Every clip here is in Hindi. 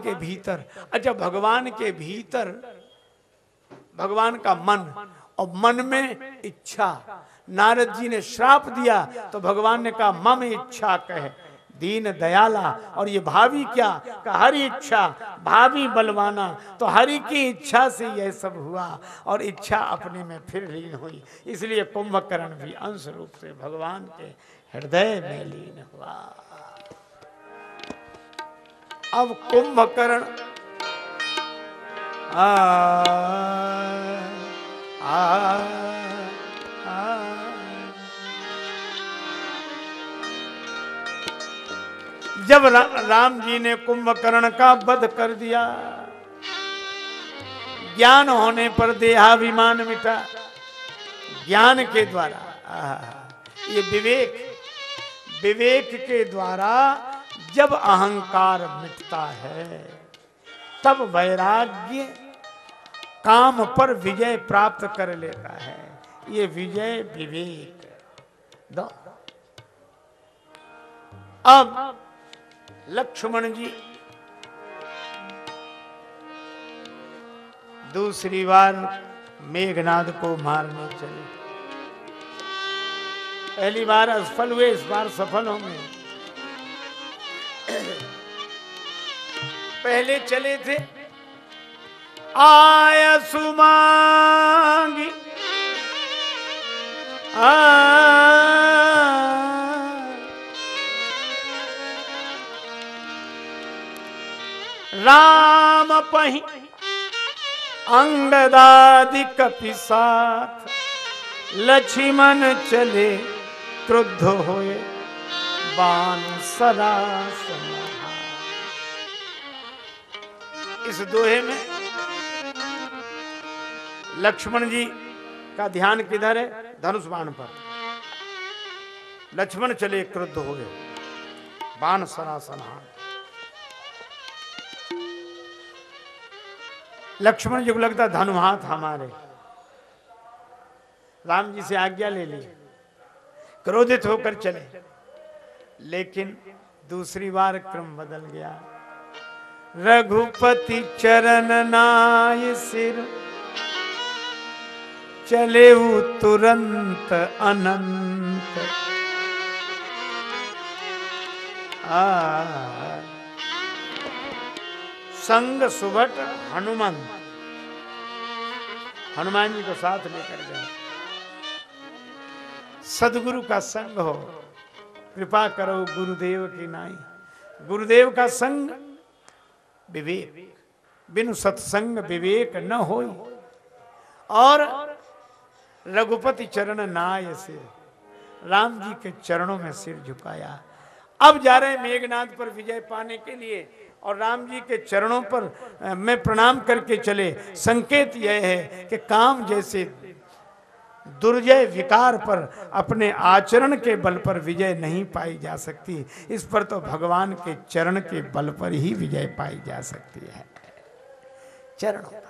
के भीतर। अच्छा भगवान के भीतर, भगवान का मन और मन में इच्छा। नारद जी ने श्राप दिया तो भगवान ने कहा, मम इच्छा कहे, दीन दयाला। और ये भावी क्या? का हरि इच्छा, भावी बलवाना। तो हरि की इच्छा से यह सब हुआ और इच्छा अपने में फिर लीन हुई। इसलिए कुंभकर्ण भी अंश रूप से भगवान के हृदय में लीन हुआ। अब कुंभकर्ण। आ, जब रा, राम जी ने कुंभकर्ण का वध कर दिया ज्ञान होने पर देहाभिमान मिटा ज्ञान के द्वारा ये विवेक विवेक के द्वारा जब अहंकार मिटता है, तब वैराग्य काम पर विजय प्राप्त कर लेता है। ये विजय विवेक दो। अब लक्ष्मण जी, दूसरी बार मेघनाद को मारने चले। पहली बार असफल हुए, इस बार सफल होंगे। पहले चले थे। आय सुमांगी। आ। राम पही अंगदादि कपि साथ लक्ष्मण चले, क्रुद्ध होए। बाण सरास इस दोहे में लक्ष्मण जी का ध्यान किधर है? धनुष बाण पर। लक्ष्मण चले क्रुद्ध हो गए। बाण सरासन लक्ष्मण जी को लगता धनु हाथ हमारे। राम जी से आज्ञा ले ली। क्रोधित होकर चले। लेकिन दूसरी बार क्रम बदल गया। रघुपति चरण नाय सिर, चले तुरंत अनंत। आ, संग सुभट हनुमान हनुमान जी को साथ लेकर गए। सदगुरु का संग हो। कृपा करो गुरुदेव की नाई। गुरुदेव का संग विवेक, बिनु सत्संग विवेक न हो और रघुपति चरण नाय से राम जी के चरणों में सिर झुकाया। अब जा रहे मेघनाथ पर विजय पाने के लिए और राम जी के चरणों पर मैं प्रणाम करके चले। संकेत यह है कि काम जैसे दुर्जय विकार पर अपने आचरण के बल पर विजय नहीं पाई जा सकती। इस पर तो भगवान के चरण के बल पर ही विजय पाई जा सकती है। चरणों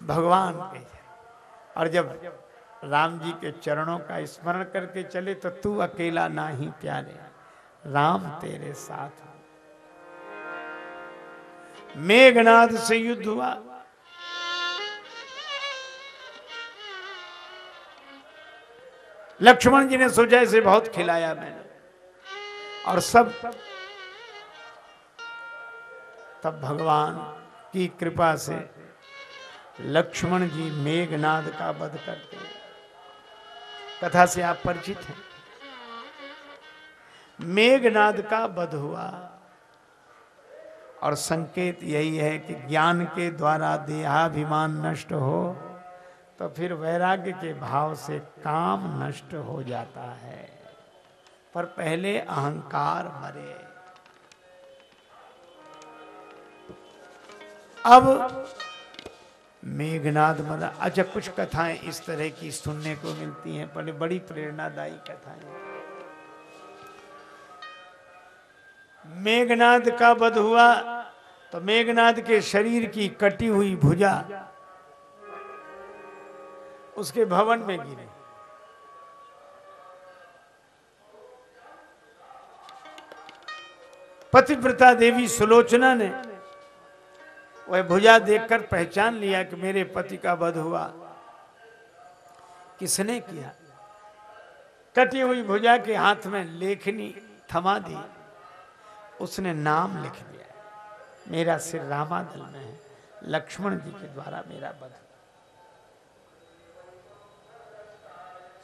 भगवान के और जब राम जी के चरणों का स्मरण करके चले तो तू अकेला ना ही प्यारे, राम तेरे साथ मेघनाथ से युद्ध हुआ। लक्ष्मण जी ने सोचा, इसे बहुत खिलाया मैंने। और सब तब भगवान की कृपा से लक्ष्मण जी मेघनाद का वध करते कथा से आप परिचित हैं? मेघनाद का वध हुआ। और संकेत यही है कि ज्ञान के द्वारा देहाभिमान नष्ट हो तो फिर वैराग्य के भाव से काम नष्ट हो जाता है। पर पहले अहंकार मरे। अब मेघनाथ मरा अच्छा कुछ कथाएँ इस तरह की सुनने को मिलती हैं बड़ी बड़ी प्रेरणादायी कथाएँ मेघनाथ का वध हुआ तो मेघनाथ के शरीर की कटी हुई भुजा उसके भवन में गिरे। पतिव्रता देवी सुलोचना ने वह भुजा देखकर पहचान लिया कि मेरे पति का वध हुआ। किसने किया? कटी हुई भुजा के हाथ में लेखनी थमा दी। उसने नाम लिख दिया। मेरा सिर रामादल में है। लक्ष्मण जी के द्वारा मेरा वध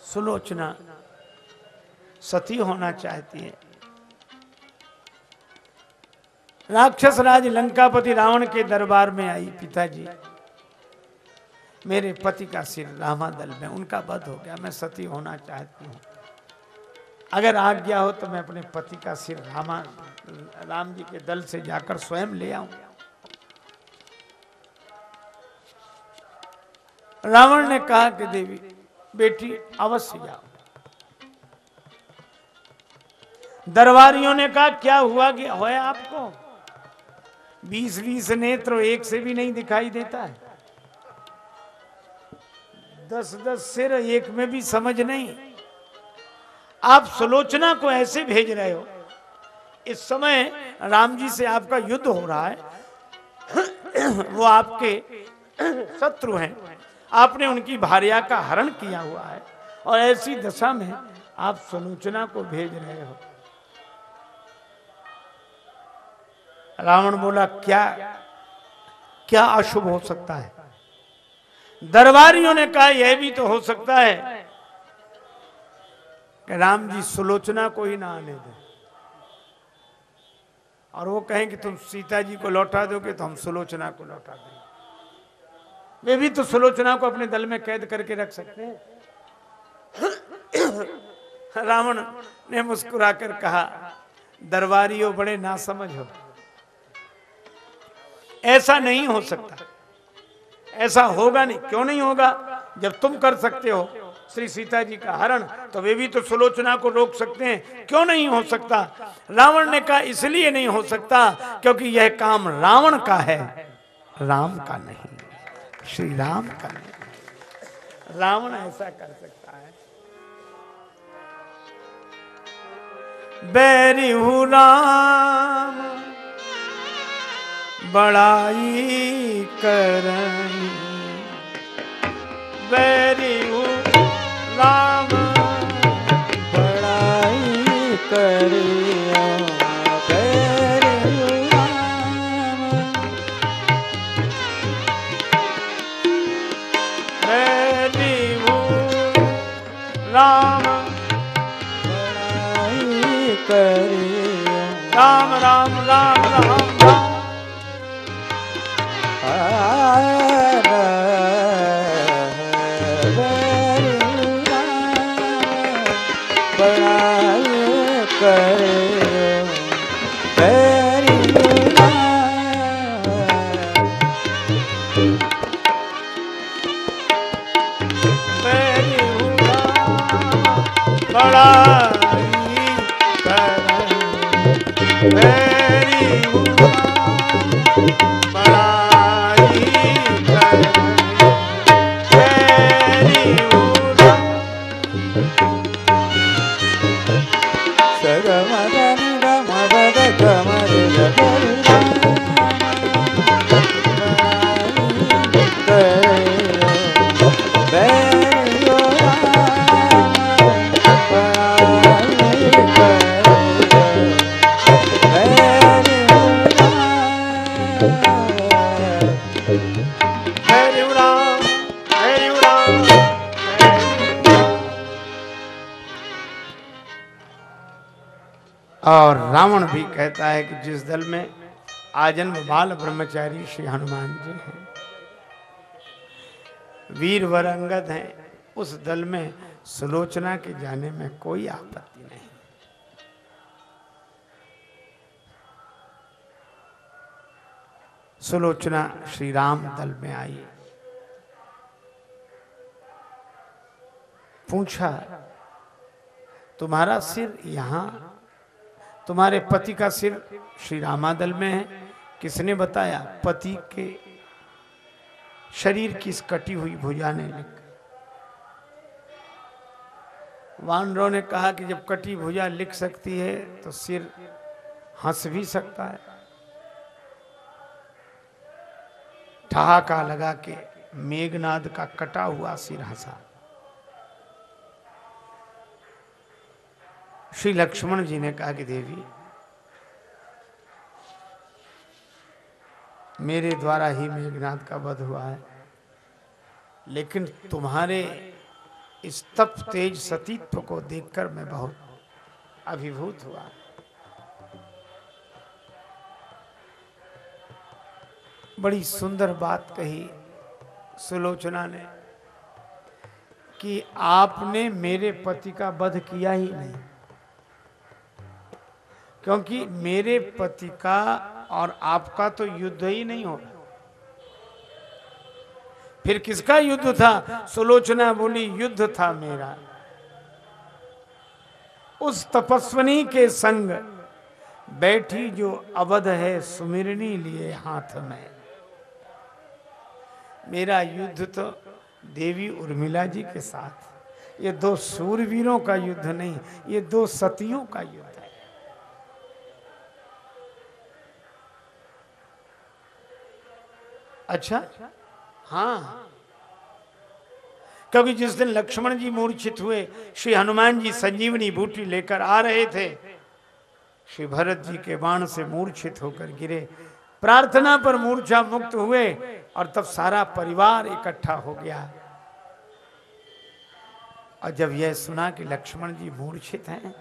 सुलोचना सती होना चाहती है। राक्षस राज लंकापति रावण के दरबार में आई पिताजी। मेरे पति का सिर रामादल में, उनका वध हो गया, मैं सती होना चाहती हूँ। अगर आज्ञा हो तो मैं अपने पति का सिर रामा, राम जी के दल से जाकर स्वयं ले आऊँ। रावण ने कहा कि देवी बेटी अवश्य जाओ। दरबारियों ने कहा, क्या हुआ कि होया आपको? बीस बीस नेत्र एक से भी नहीं दिखाई देता है। दस दस सिर एक में भी समझ नहीं। आप सुलोचना को ऐसे भेज रहे हो। इस समय राम जी से आपका युद्ध हो रहा है। वो आपके शत्रु हैं। आपने उनकी भार्या का हरण किया हुआ है। और ऐसी दशा में आप सुलोचना को भेज रहे हो। रावण बोला, क्या क्या अशुभ हो सकता है? दरबारियों ने कहा, यह भी तो हो सकता है कि राम जी सुलोचना को ही ना आने दे। और वो कहें कि, तुम सीता जी को लौटा दोगे तो हम सुलोचना को लौटा देंगे। वे भी तो सुलोचना को अपने दल में कैद करके रख सकते हैं। रावण ने मुस्कुराकर कहा, दरबारियों, बड़े नासमझ हो। ऐसा नहीं हो सकता। ऐसा होगा नहीं। क्यों नहीं होगा? जब तुम कर सकते हो। श्री सीता जी का हरण तो वे भी तो सुलोचना को रोक सकते हैं। क्यों नहीं हो सकता? रावण ने कहा, इसलिए नहीं हो सकता, क्योंकि यह काम रावण का है, राम का नहीं। श्री राम का रावण ऐसा कर सकता है। बैरी राम बड़ाई करनी। बैरी राम करनी बैरी बड़ाई कहता है कि जिस दल में आजन्म बाल ब्रह्मचारी श्री हनुमान जी हैं। वीर वर अंगद हैं, उस दल में सुलोचना के जाने में कोई आपत्ति नहीं। सुलोचना श्री राम दल में आई। पूछा, तुम्हारा सिर यहाँ तुम्हारे पति का सिर श्री रामादल में है। किसने बताया? पति के शरीर की इस कटी हुई भुजा ने। लिख वानरों ने कहा कि जब कटी भुजा लिख सकती है तो सिर हंस भी सकता है। ठहाका लगा के मेघनाद का कटा हुआ सिर हंसा। श्री लक्ष्मण जी ने कहा कि देवी, मेरे द्वारा ही मेघनाथ का वध हुआ है, लेकिन तुम्हारे इस तप तेज सतीत्व को देखकर मैं बहुत अभिभूत हुआ। बड़ी सुंदर बात कही सुलोचना ने कि आपने मेरे पति का वध किया ही नहीं। क्योंकि मेरे पति का और आपका तो युद्ध ही नहीं होगा फिर किसका युद्ध था? सुलोचना बोली, युद्ध था मेरा। उस तपस्वनी के संग बैठी जो अवध है, सुमिरनी लिए हाथ में। मेरा युद्ध तो देवी उर्मिला जी के साथ। ये दो सूरवीरों का युद्ध नहीं, ये दो सतियों का युद्ध। अच्छा? हाँ। क्योंकि जिस दिन लक्ष्मण जी मूर्छित हुए श्री हनुमान जी संजीवनी बूटी लेकर आ रहे थे श्री भरत जी के बाण से मूर्छित होकर गिरे। प्रार्थना पर मूर्छा मुक्त हुए और तब सारा परिवार इकट्ठा हो गया। और जब यह सुना कि लक्ष्मण जी मूर्छित हैं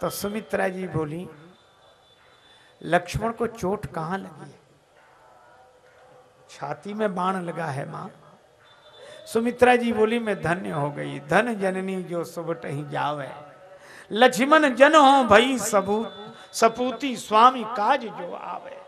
तो सुमित्रा जी बोली लक्ष्मण को चोट कहाँ लगी? छाती में बाण लगा है माँ। सुमित्रा जी बोली, मैं धन्य हो गई। धन जननी जो सुबट ही जावे। लक्ष्मण जन हो भई सबूत। सपूती स्वामी काज जो आवे।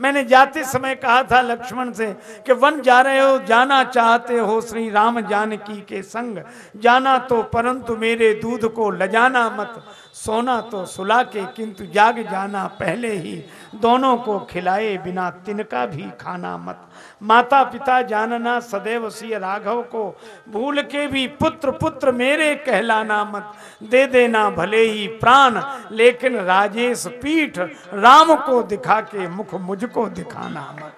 मैंने जाते समय कहा था लक्ष्मण से कि वन जा रहे हो, जाना चाहते हो श्री राम जानकी के संग। जाना तो परंतु मेरे दूध को लजाना मत। सोना तो सुला के किंतु जाग जाना पहले ही। दोनों को खिलाए बिना तिनका भी खाना मत। माता पिता जानना सदैव सिय राघव को। भूल के भी पुत्र पुत्र मेरे कहलाना मत। दे देना भले ही प्राण, लेकिन राजेश पीठ राम को दिखा के मुख मुझको दिखाना मत।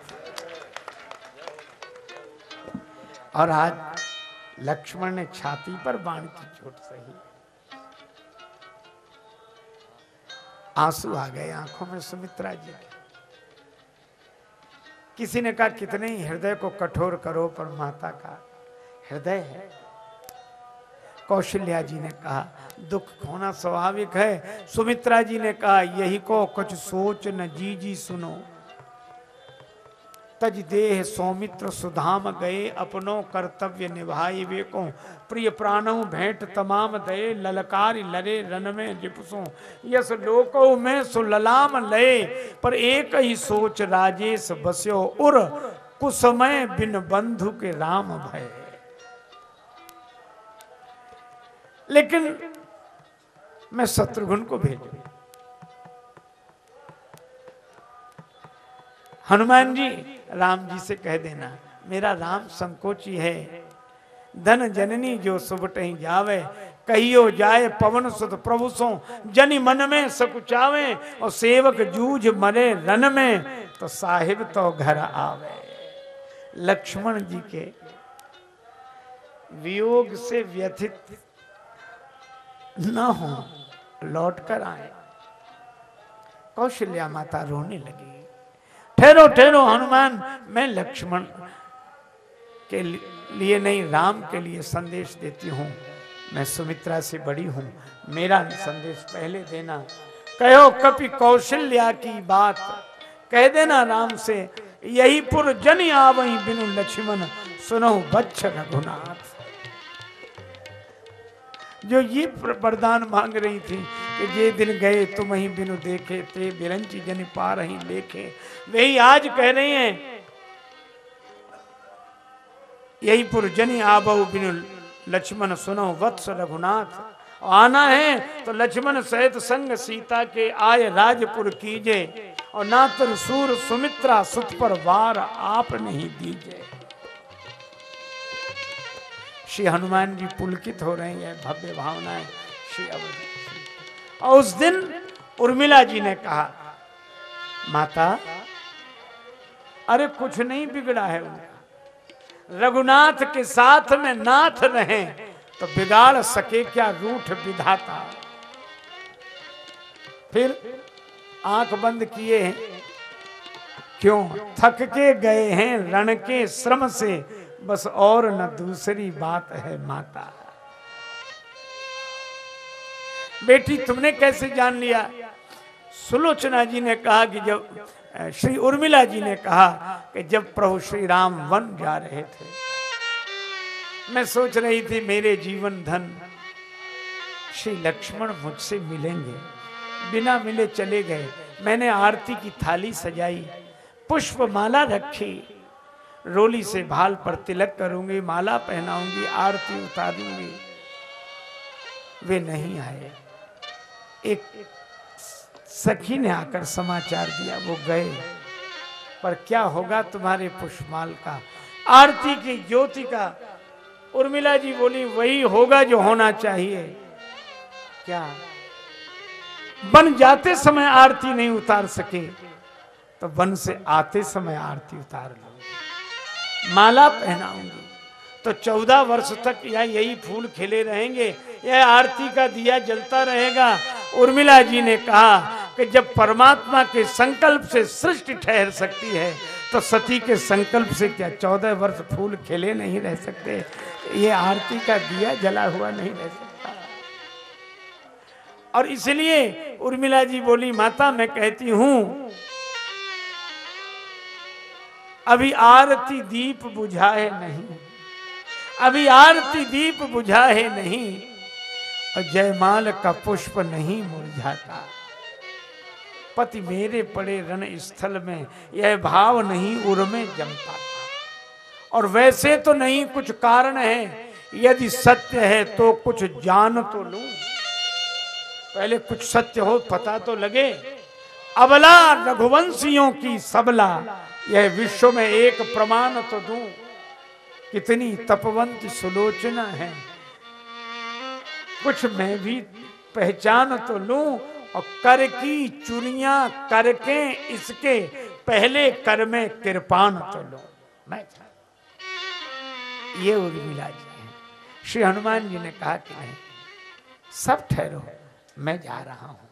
और आज लक्ष्मण ने छाती पर बाण की चोट सही। आँसू आ गए आँखों में सुमित्रा जी के। किसी ने कहा, कितने ही हृदय को कठोर करो, पर माता का हृदय है। कौशल्या जी ने कहा, दुख होना स्वाभाविक है। सुमित्रा जी ने कहा, यही को कुछ सोच न जी जी सुनो। तज देह सौमित्र सुधाम गए, अपनो कर्तव्य निभाए वे को। प्रिय प्राणों, भेंट तमाम दे ललकार लरे रन में रिपसो यस लोको में सुललाम लय पर एक ही सोच राजेश बस्यो, उर कुसमय बिन बंधु के राम भय। लेकिन मैं शत्रुघ्न को भेजू। हनुमान जी, राम जी से कह देना, मेरा राम संकोची है। धन जननी जो सुबट ही जावे, कहियो जाए पवन सुत प्रभु सो। जनि मन में सकुचावे, और सेवक जूझ मरे रन में तो साहिब तो घर आवे। लक्ष्मण जी के वियोग से व्यथित न हो लौट कर आए। कौशल्या माता रोने लगी। ठहरो ठहरो, हनुमान, मैं लक्ष्मण के लिए नहीं, राम के लिए संदेश देती हूँ। मैं सुमित्रा से बड़ी हूँ। मेरा संदेश पहले देना। कहो, कपि कौशल्या की बात। कह देना राम से, यही पुर जन आवई बिनु लक्ष्मण। सुनो बच्च रघुनाथ। जो ये वरदान मांग रही थी कि जे दिन गए, तुम ही बिनु देखे, ते बिरंची जन पा रही लेखे। वही आज कह रहे हैं यही पुरजनी आबहु बिनु लक्ष्मण सुनो, वत्स रघुनाथ। आना है तो लक्ष्मण सहित संग सीता के आय राजपुर कीजे, और ना तर सूर सुमित्रा सुत पर वार आप नहीं दीजे। श्री हनुमान जी पुलकित हो रहे हैं, भव्य भावनाएँ, श्री अवधि। और उस दिन उर्मिला जी ने कहा, माता, अरे कुछ नहीं बिगड़ा है उनका। रघुनाथ के साथ में नाथ रहे तो बिगाड़ सके क्या रूठ विधाता? फिर आँख बंद किए हैं। क्यों? थक के गए हैं, रण के श्रम से। बस और न दूसरी बात है, माता। बेटी, तुमने कैसे जान लिया? सुलोचना जी ने कहा कि जब श्री उर्मिला जी ने कहा कि जब प्रभु श्री राम वन जा रहे थे, मैं सोच रही थी, मेरे जीवन धन श्री लक्ष्मण मुझसे मिलेंगे। बिना मिले चले गए। मैंने आरती की थाली सजाई पुष्प माला रखी, रोली से भाल पर तिलक करूँगी, माला पहनाऊँगी, आरती उतारूँगी। वे नहीं आए। एक सखी ने आकर समाचार दिया, वो गए। पर क्या होगा तुम्हारे पुष्पमाल का? आरती की ज्योति का? उर्मिला जी बोली, वही होगा जो होना चाहिए। क्या? बन जाते समय आरती नहीं उतार सके तो वन से आते समय आरती उतार लो। माला पहनाऊँगी तो चौदह वर्ष तक या यही फूल खिले रहेंगे यह आरती का दिया जलता रहेगा उर्मिला जी ने कहा कि जब परमात्मा के संकल्प से सृष्टि ठहर सकती है तो सती के संकल्प से क्या चौदह वर्ष फूल खिले नहीं रह सकते? ये आरती का दिया जला हुआ नहीं रह सकता। और इसलिए उर्मिला जी बोली, माता, मैं कहती हूँ, अभी आरती दीप बुझाए नहीं, अभी आरती दीप बुझाए नहीं और जयमाल का पुष्प नहीं मुरझाता। पति मेरे पड़े रण स्थल में, यह भाव नहीं उर्मे में जमता। था और वैसे तो नहीं कुछ कारण है, यदि सत्य है तो कुछ जान तो लू। पहले कुछ सत्य हो, पता तो लगे। अबला रघुवंशियों की सबला, यह विश्व में एक प्रमाण तो दू। कितनी तपवंत सुलोचना है। कुछ मैं भी पहचान तो लू और कर की चुनिया करके इसके पहले कर में कृपान तो लो। मैं ये उर्मिला जी है। श्री हनुमान जी ने कहा कि नहीं, सब ठहरो, मैं जा रहा हूँ।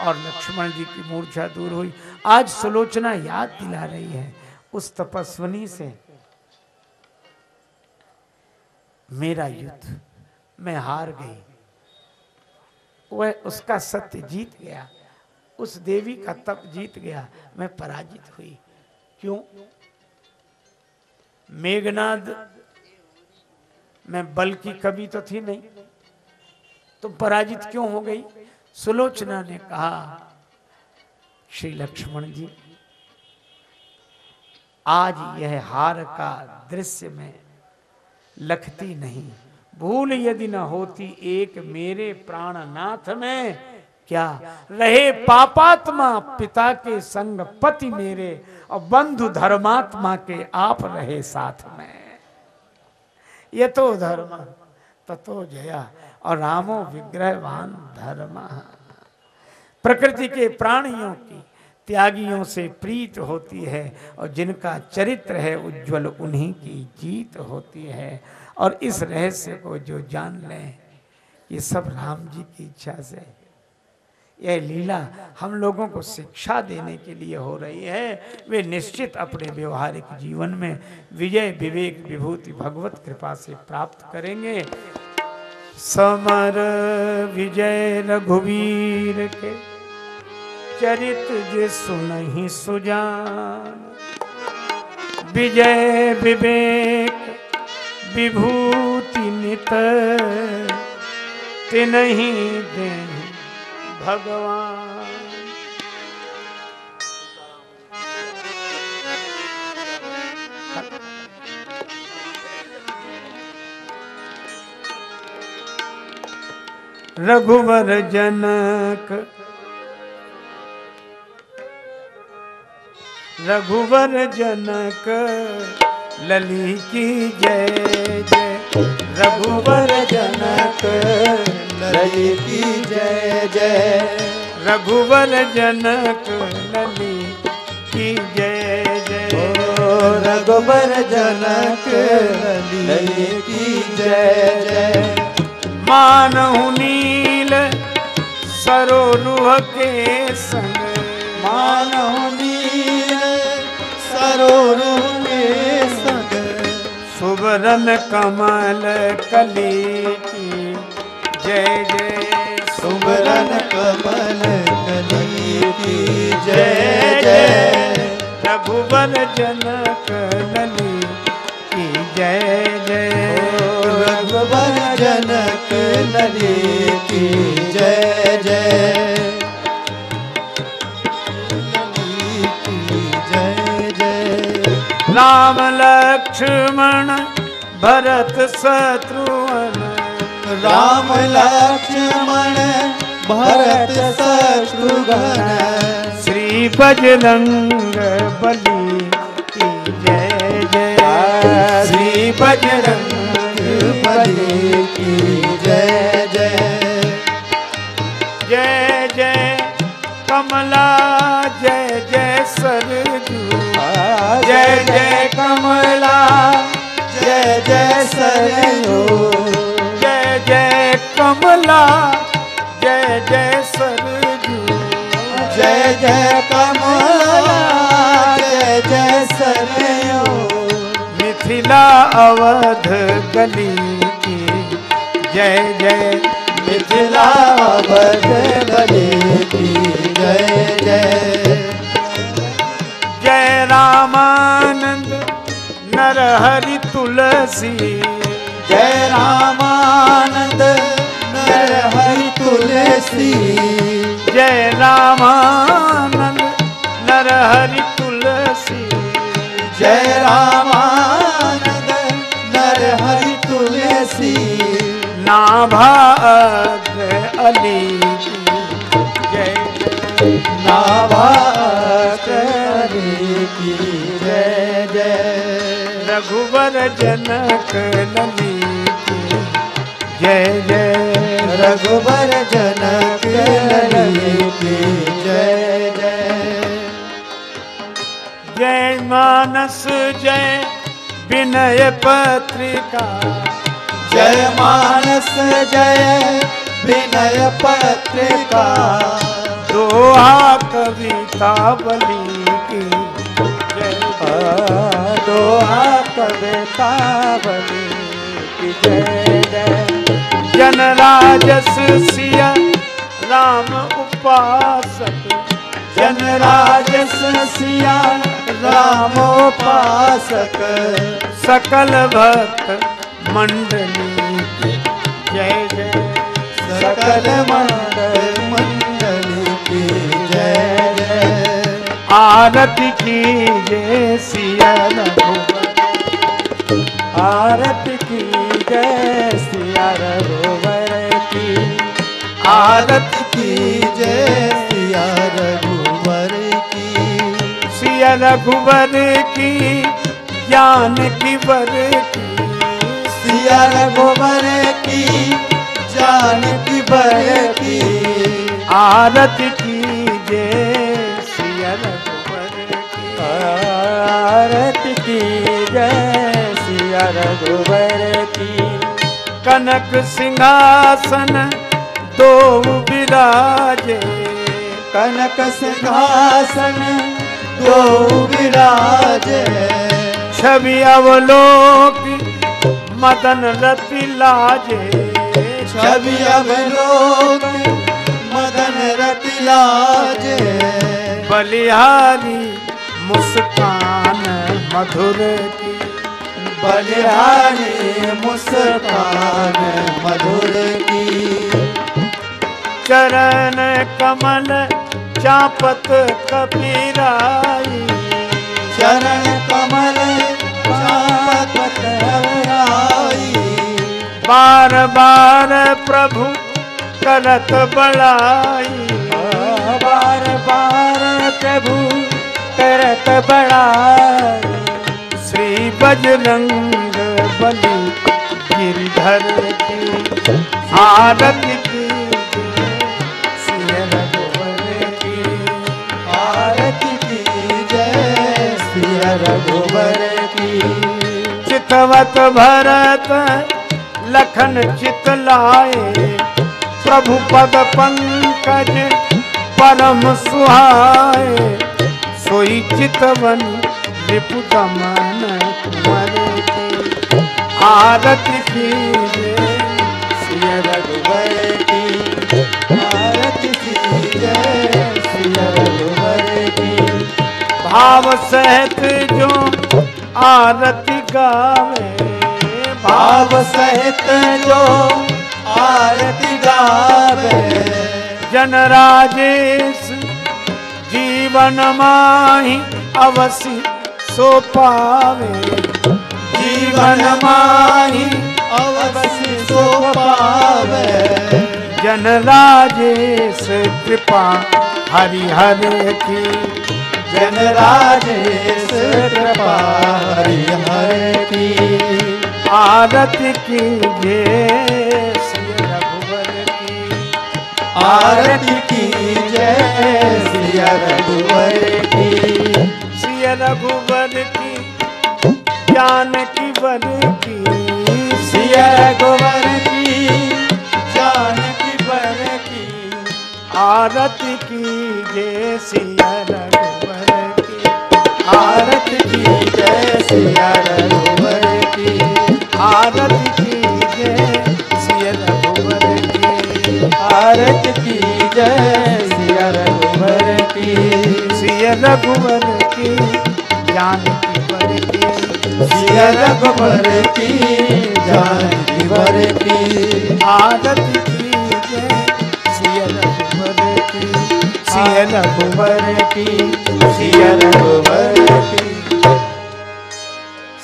और लक्ष्मण जी की मूर्छा दूर हुई। आज सुलोचना याद दिला रही है उस तपस्वनी से। मेरा युद्ध, मैं हार गई। वह उसका सत्य जीत गया। उस देवी का तप जीत गया। मैं पराजित हुई। क्यों? मेघनाद, में बल की कमी तो थी नहीं। तो पराजित क्यों हो गई? सुलोचना ने कहा, श्री लक्ष्मण जी, आज यह हार का दृश्य में लखती नहीं। भूल यदि न होती एक मेरे प्राणनाथ में, क्या रहे पापात्मा पिता के संग पति मेरे और बंधु धर्मात्मा के आप रहे साथ में? ये तो धर्म ततो जया और रामो विग्रहवान धर्म। प्रकृति के प्राणियों की त्यागियों से प्रीत होती है और जिनका चरित्र है उज्जवल उन्हीं की जीत होती है। और इस रहस्य को जो जान लें, ये सब राम जी की इच्छा से। यह लीला हम लोगों को शिक्षा देने के लिए हो रही है। वे निश्चित अपने व्यवहारिक जीवन में विजय, विवेक, विभूति, भगवत कृपा से प्राप्त करेंगे। समर विजय रघुवीर के चरित जे सुनहि सुजान। विजय, विवेक विभूति नित तिनहि दे भगवान। रघुवर जनक रघुवर जनक लली की जय जय। रघुवर जनक लली की जय जय। रघुवर जनक लली की जय जय। रघुबर जनक लली की जय जय। मानहु नील सरोरुह के संग। मानव नील सरोरु के संग सुबरन कमल कली की जय जय। सुबरन कमल कली की जय जय। रघुबर जनक लली की जय जय। रघुबर जनक लली की जय जय। लली की जय जय राम लक्ष्मण भरत शत्रुघ्न राम लक्ष्मण भरत शत्रुघ्न। श्री बजरंग बली की जय जय। श्री बजरंग बली की जय जय। जय जय कमला जय जय सरजू। जय जय कमला जय सरयू जय जय कमला जय जय सरजू। जय जय कमला जय जय सरयू मिथिला अवध गली की जय जय मिथिला बद गली की जय जय। नरहरि तुलसी। जय रामानंद नर हरि तुलसी। जय रामानंद नरहरि तुलसी। जय रामानंद नर हरि तुलसी। नाभा अली रघुवर जनक लली की जय जय। रघुबर जनक लली की जय जय। जय मानस, जय विनय पत्रिका। जय मानस, जय विनय पत्रिका। दोहा कविता बली की। जय। जय दोहा कविता की जय। जय जन राजस सिया राम उपासक। जन राजस सिया रामोपासक सकल भक्त मंडली जय जय। सकल मंडल आरती की जय सिया रघुवर आरती की जय सिया रघुवर की आरती की जय सिया रघुवर की सिया रघुवर की ज्ञान की वर की सिया रघुवर की ज्ञान की बर की आरती की की जय सिया रघुवर की कनक सिंहासन दो विराजे कनक सिंहासन दो विराज। छवि अवलोक मदन रति लाजे। छवि अवलोक मदन रति लाजे। बलिहारी मुस्कान मधुर की। बलिहारी मुस्कान मधुर की। चरण कमल चापत कबीराई। चरण कमल चापत आई बार बार प्रभु करत बड़ाई। बार बार प्रभु करत बड़ा श्री बजरंग बलि गिरधर की आरत चितवत भरत लखन चित लाए प्रभु पद पंकज परम सुहाए। सोई चितवन रिपु दमन की आरती की। आरती भाव सहित जो आरती गावे, भाव सहित जो आरती गावे। जन राजेश जीवन माही अवसि सो पावे जीवन माही अवश्य सो पावे जन राजेश कृपा हरिहर की। जन राजेश कृपा हरिहर की। आरती की जय आरती की जय सिया रघुवर की। श्री रघुवर की ज्ञान की वर की। सिया रघुवर की जानकी बर की। आरती की जय सिया रघुवर की। आरती की जय सिया रघुवर की आरती की जय सिया रघुवर की। सिया रघुवर की ज्ञान की वर की सिया रघुवर की जानकी बर की आरती की जय सिया रघुवर की। सिया रघुवर की सिया रघुवर की।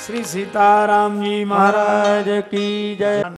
श्री सीताराम जी महाराज की जय।